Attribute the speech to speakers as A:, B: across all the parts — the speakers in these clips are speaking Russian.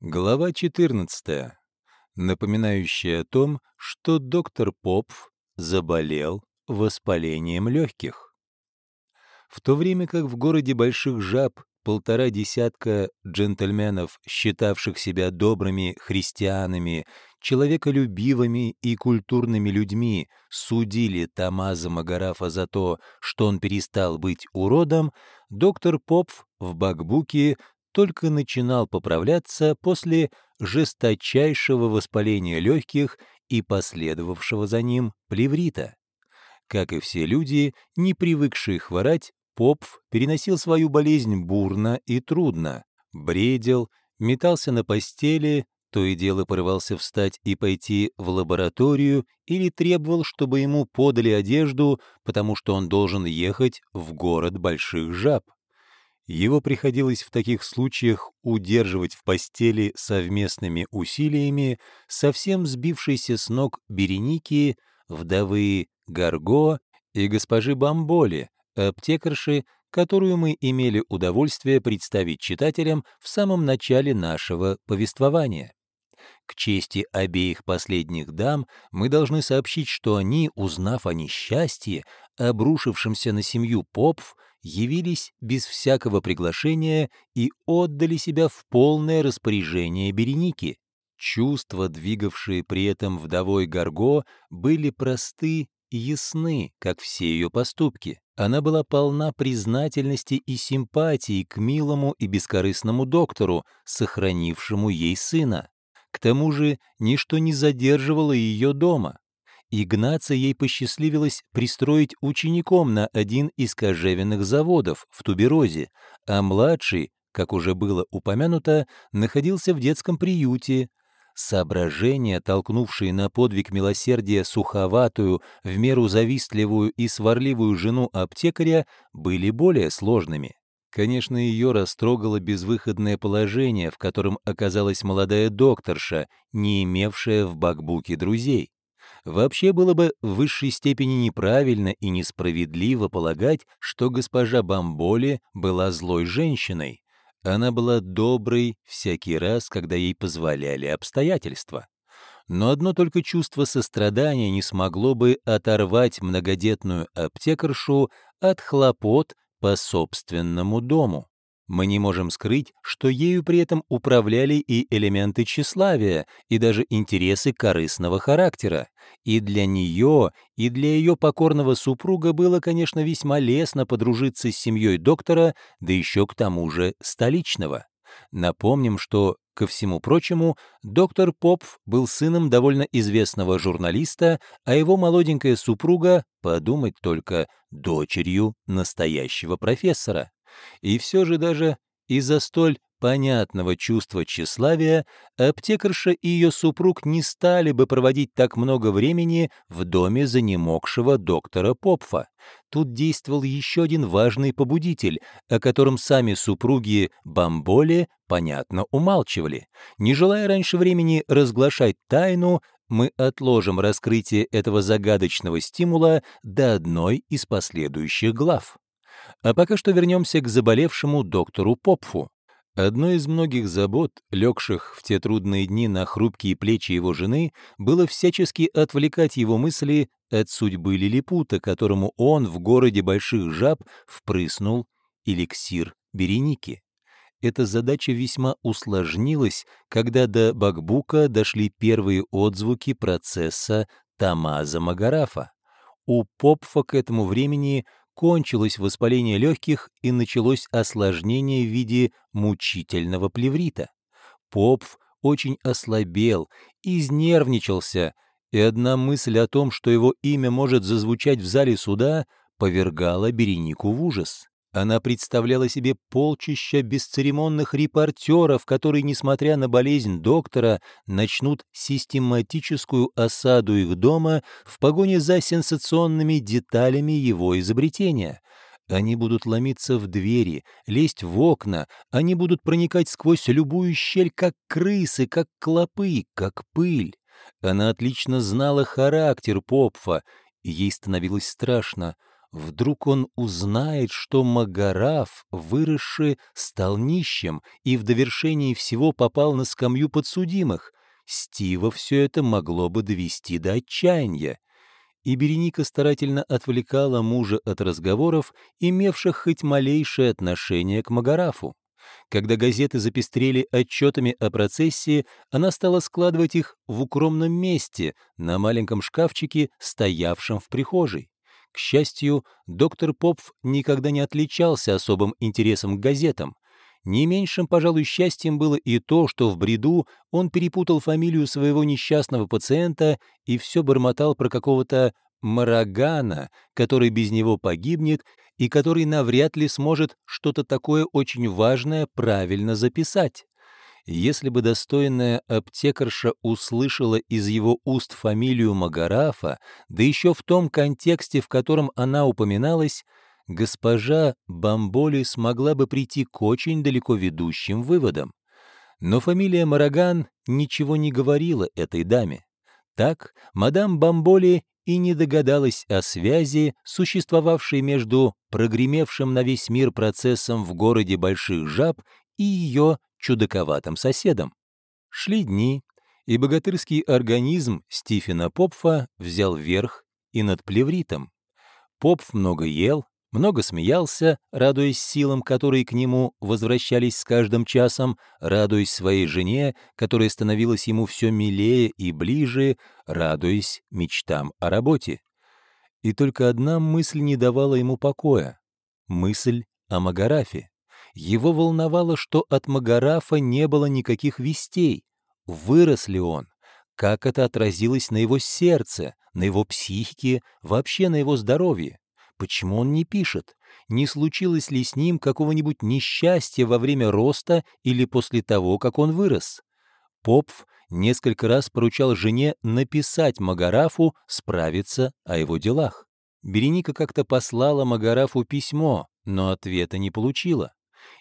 A: Глава 14, напоминающая о том, что доктор Попф заболел воспалением легких. В то время как в городе Больших Жаб полтора десятка джентльменов, считавших себя добрыми христианами, человеколюбивыми и культурными людьми, судили Тамаза Магарафа за то, что он перестал быть уродом, доктор Попф в Бакбуке только начинал поправляться после жесточайшего воспаления легких и последовавшего за ним плеврита. Как и все люди, не привыкшие хворать, Попф переносил свою болезнь бурно и трудно, бредил, метался на постели, то и дело порывался встать и пойти в лабораторию или требовал, чтобы ему подали одежду, потому что он должен ехать в город больших жаб. Его приходилось в таких случаях удерживать в постели совместными усилиями совсем сбившейся с ног Береники, вдовы Гарго и госпожи Бамболи, аптекарши, которую мы имели удовольствие представить читателям в самом начале нашего повествования. К чести обеих последних дам мы должны сообщить, что они, узнав о несчастье, обрушившемся на семью Попф, явились без всякого приглашения и отдали себя в полное распоряжение Береники. Чувства, двигавшие при этом вдовой Гарго, были просты и ясны, как все ее поступки. Она была полна признательности и симпатии к милому и бескорыстному доктору, сохранившему ей сына. К тому же ничто не задерживало ее дома. Игнаца ей посчастливилось пристроить учеником на один из кожевенных заводов в Туберозе, а младший, как уже было упомянуто, находился в детском приюте. Соображения, толкнувшие на подвиг милосердия суховатую, в меру завистливую и сварливую жену аптекаря, были более сложными. Конечно, ее растрогало безвыходное положение, в котором оказалась молодая докторша, не имевшая в бакбуке друзей. Вообще было бы в высшей степени неправильно и несправедливо полагать, что госпожа Бамболи была злой женщиной. Она была доброй всякий раз, когда ей позволяли обстоятельства. Но одно только чувство сострадания не смогло бы оторвать многодетную аптекаршу от хлопот по собственному дому. Мы не можем скрыть, что ею при этом управляли и элементы тщеславия, и даже интересы корыстного характера. И для нее, и для ее покорного супруга было, конечно, весьма лестно подружиться с семьей доктора, да еще к тому же столичного. Напомним, что, ко всему прочему, доктор Попф был сыном довольно известного журналиста, а его молоденькая супруга, подумать только, дочерью настоящего профессора. И все же даже из-за столь понятного чувства тщеславия аптекарша и ее супруг не стали бы проводить так много времени в доме занемогшего доктора Попфа. Тут действовал еще один важный побудитель, о котором сами супруги Бамболи, понятно, умалчивали. Не желая раньше времени разглашать тайну, мы отложим раскрытие этого загадочного стимула до одной из последующих глав. А пока что вернемся к заболевшему доктору Попфу. Одной из многих забот, легших в те трудные дни на хрупкие плечи его жены, было всячески отвлекать его мысли от судьбы лилипута, которому он в городе больших жаб впрыснул эликсир Береники. Эта задача весьма усложнилась, когда до Бакбука дошли первые отзвуки процесса Тамаза Магарафа. У Попфа к этому времени кончилось воспаление легких и началось осложнение в виде мучительного плеврита. Попф очень ослабел, изнервничался, и одна мысль о том, что его имя может зазвучать в зале суда, повергала Беренику в ужас. Она представляла себе полчища бесцеремонных репортеров, которые, несмотря на болезнь доктора, начнут систематическую осаду их дома в погоне за сенсационными деталями его изобретения. Они будут ломиться в двери, лезть в окна, они будут проникать сквозь любую щель, как крысы, как клопы, как пыль. Она отлично знала характер Попфа, и ей становилось страшно — Вдруг он узнает, что Магараф, выросший, стал нищим и в довершении всего попал на скамью подсудимых. Стива все это могло бы довести до отчаяния. И Береника старательно отвлекала мужа от разговоров, имевших хоть малейшее отношение к Магарафу. Когда газеты запестрели отчетами о процессе, она стала складывать их в укромном месте, на маленьком шкафчике, стоявшем в прихожей. К счастью, доктор Попф никогда не отличался особым интересом к газетам. Не меньшим, пожалуй, счастьем было и то, что в бреду он перепутал фамилию своего несчастного пациента и все бормотал про какого-то Марагана, который без него погибнет и который навряд ли сможет что-то такое очень важное правильно записать. Если бы достойная аптекарша услышала из его уст фамилию Магарафа, да еще в том контексте, в котором она упоминалась, госпожа Бамболи смогла бы прийти к очень далеко ведущим выводам. Но фамилия Мараган ничего не говорила этой даме. Так мадам Бамболи и не догадалась о связи, существовавшей между прогремевшим на весь мир процессом в городе Больших Жаб и ее чудаковатым соседом. Шли дни, и богатырский организм Стифена Попфа взял верх и над плевритом. Попф много ел, много смеялся, радуясь силам, которые к нему возвращались с каждым часом, радуясь своей жене, которая становилась ему все милее и ближе, радуясь мечтам о работе. И только одна мысль не давала ему покоя — мысль о Магарафе. Его волновало, что от Магарафа не было никаких вестей. Вырос ли он? Как это отразилось на его сердце, на его психике, вообще на его здоровье? Почему он не пишет? Не случилось ли с ним какого-нибудь несчастья во время роста или после того, как он вырос? Попф несколько раз поручал жене написать Магарафу справиться о его делах. Береника как-то послала Магарафу письмо, но ответа не получила.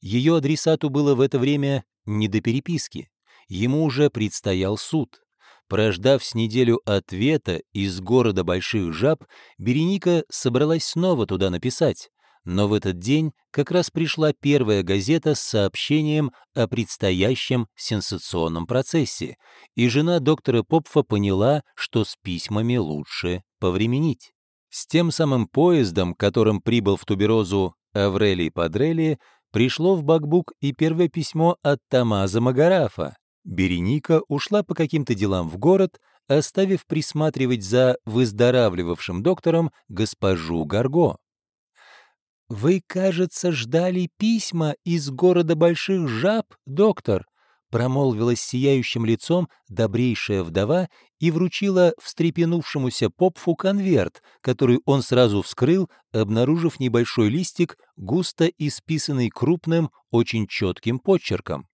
A: Ее адресату было в это время не до переписки. Ему уже предстоял суд. Прождав с неделю ответа из города Больших Жаб, Береника собралась снова туда написать. Но в этот день как раз пришла первая газета с сообщением о предстоящем сенсационном процессе, и жена доктора Попфа поняла, что с письмами лучше повременить. С тем самым поездом, которым прибыл в Туберозу Аврелий Падрелли, пришло в Бакбук и первое письмо от Тамаза Магарафа, Береника ушла по каким-то делам в город, оставив присматривать за выздоравливавшим доктором госпожу Гарго. «Вы, кажется, ждали письма из города Больших Жаб, доктор», промолвила с сияющим лицом добрейшая вдова и вручила встрепенувшемуся Попфу конверт, который он сразу вскрыл, обнаружив небольшой листик, густо исписанный крупным, очень четким почерком.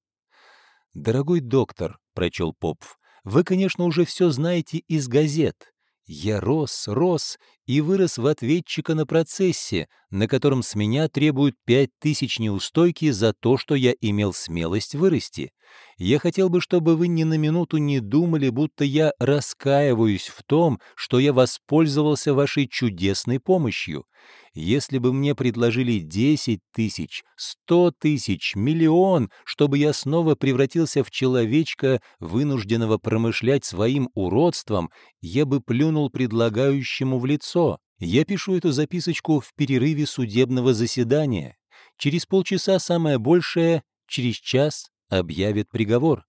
A: «Дорогой доктор», — прочел Попф, — «вы, конечно, уже все знаете из газет. Я рос, рос и вырос в ответчика на процессе, на котором с меня требуют пять тысяч неустойки за то, что я имел смелость вырасти. Я хотел бы, чтобы вы ни на минуту не думали, будто я раскаиваюсь в том, что я воспользовался вашей чудесной помощью. Если бы мне предложили 10 тысяч, 100 тысяч, миллион, чтобы я снова превратился в человечка, вынужденного промышлять своим уродством, я бы плюнул предлагающему в лицо. Я пишу эту записочку в перерыве судебного заседания. Через полчаса самое большее, через час объявит приговор.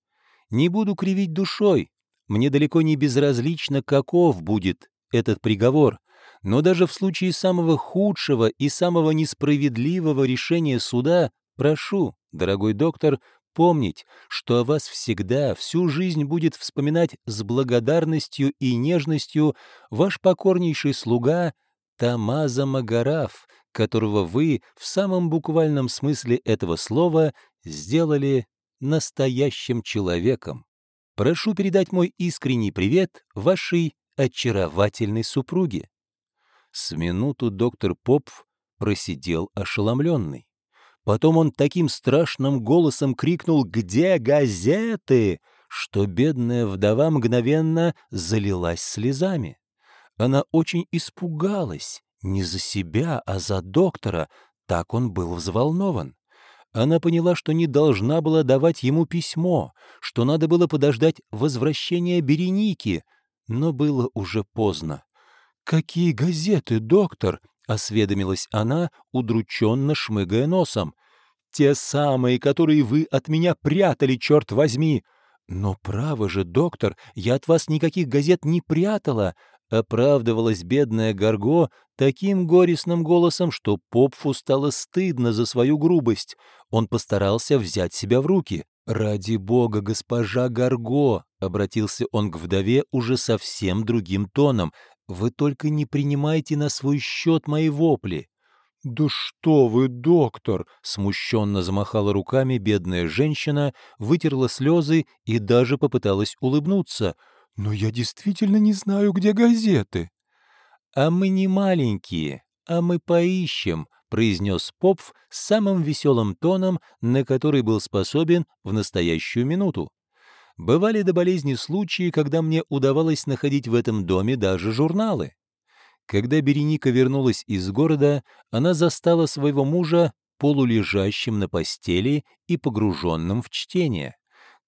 A: Не буду кривить душой. Мне далеко не безразлично, каков будет этот приговор. Но даже в случае самого худшего и самого несправедливого решения суда прошу, дорогой доктор, помнить, что о вас всегда, всю жизнь будет вспоминать с благодарностью и нежностью ваш покорнейший слуга Тамаза Магараф, которого вы в самом буквальном смысле этого слова сделали настоящим человеком. Прошу передать мой искренний привет вашей очаровательной супруге. С минуту доктор Попф просидел ошеломленный. Потом он таким страшным голосом крикнул «Где газеты?», что бедная вдова мгновенно залилась слезами. Она очень испугалась, Не за себя, а за доктора. Так он был взволнован. Она поняла, что не должна была давать ему письмо, что надо было подождать возвращения Береники, но было уже поздно. «Какие газеты, доктор?» — осведомилась она, удрученно шмыгая носом. «Те самые, которые вы от меня прятали, черт возьми!» «Но право же, доктор, я от вас никаких газет не прятала!» — оправдывалась бедная Гарго таким горестным голосом, что Попфу стало стыдно за свою грубость. Он постарался взять себя в руки. «Ради бога, госпожа Гарго!» — обратился он к вдове уже совсем другим тоном. «Вы только не принимайте на свой счет мои вопли. «Да что вы, доктор!» — смущенно замахала руками бедная женщина, вытерла слезы и даже попыталась улыбнуться. «Но я действительно не знаю, где газеты». «А мы не маленькие, а мы поищем», — произнес Попф самым веселым тоном, на который был способен в настоящую минуту. Бывали до болезни случаи, когда мне удавалось находить в этом доме даже журналы. Когда Береника вернулась из города, она застала своего мужа полулежащим на постели и погруженным в чтение.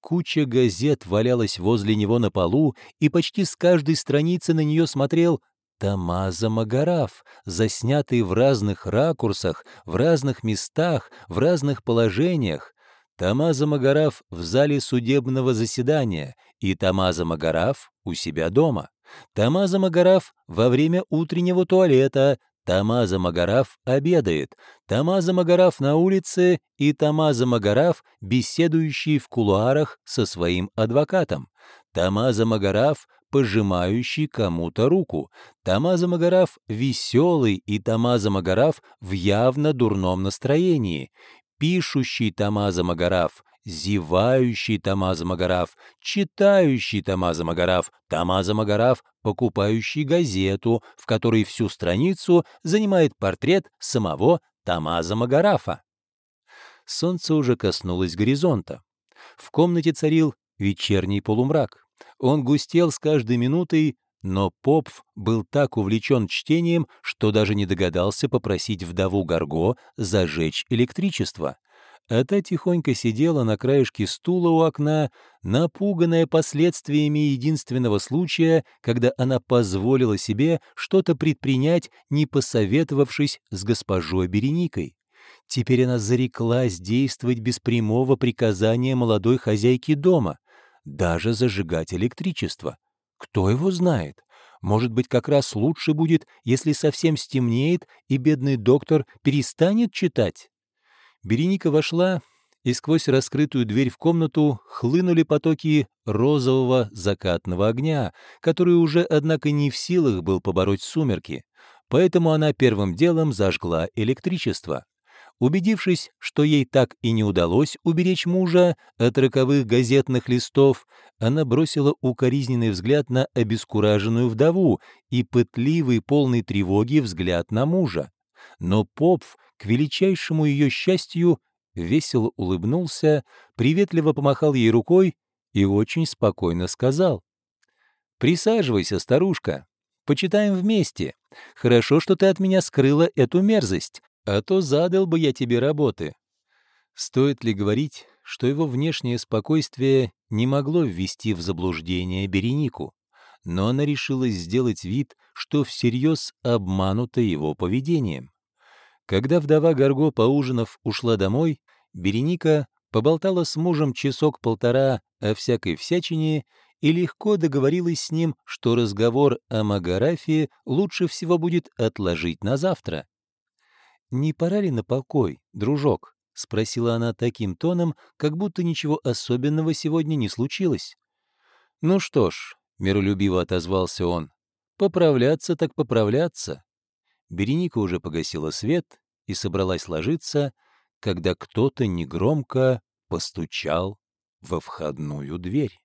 A: Куча газет валялась возле него на полу, и почти с каждой страницы на нее смотрел Тамаза Магараф, заснятый в разных ракурсах, в разных местах, в разных положениях. Тамаза Магараф в зале судебного заседания и Тамаза Магараф у себя дома. Тамаза Магараф во время утреннего туалета, Тамаза Магараф обедает, Тамаза Магараф на улице и Тамаза Магараф, беседующий в кулуарах со своим адвокатом, Тамаза Магараф, пожимающий кому-то руку, Тамаза Магараф веселый и Тамаза Магараф в явно дурном настроении, пишущий Тамаза Магараф, зевающий Тамаза Магараф, читающий Тамаза Магараф, Тамаза Магараф, покупающий газету, в которой всю страницу занимает портрет самого Тамаза Магарафа. Солнце уже коснулось горизонта. В комнате царил вечерний полумрак. Он густел с каждой минутой, но Попф был так увлечен чтением, что даже не догадался попросить вдову Гарго зажечь электричество — а та тихонько сидела на краешке стула у окна, напуганная последствиями единственного случая, когда она позволила себе что-то предпринять, не посоветовавшись с госпожой Береникой. Теперь она зареклась действовать без прямого приказания молодой хозяйки дома, даже зажигать электричество. Кто его знает? Может быть, как раз лучше будет, если совсем стемнеет, и бедный доктор перестанет читать? Береника вошла, и сквозь раскрытую дверь в комнату хлынули потоки розового закатного огня, который уже, однако, не в силах был побороть сумерки. Поэтому она первым делом зажгла электричество. Убедившись, что ей так и не удалось уберечь мужа от роковых газетных листов, она бросила укоризненный взгляд на обескураженную вдову и пытливый, полный тревоги взгляд на мужа. Но Попф к величайшему ее счастью, весело улыбнулся, приветливо помахал ей рукой и очень спокойно сказал. «Присаживайся, старушка, почитаем вместе. Хорошо, что ты от меня скрыла эту мерзость, а то задал бы я тебе работы». Стоит ли говорить, что его внешнее спокойствие не могло ввести в заблуждение Беренику, но она решилась сделать вид, что всерьез обманута его поведением. Когда вдова Горго, поужинав, ушла домой, Береника поболтала с мужем часок-полтора о всякой всячине и легко договорилась с ним, что разговор о Магарафии лучше всего будет отложить на завтра. «Не пора ли на покой, дружок?» — спросила она таким тоном, как будто ничего особенного сегодня не случилось. «Ну что ж», — миролюбиво отозвался он, — «поправляться так поправляться. Береника уже погасила свет и собралась ложиться, когда кто-то негромко постучал во входную дверь.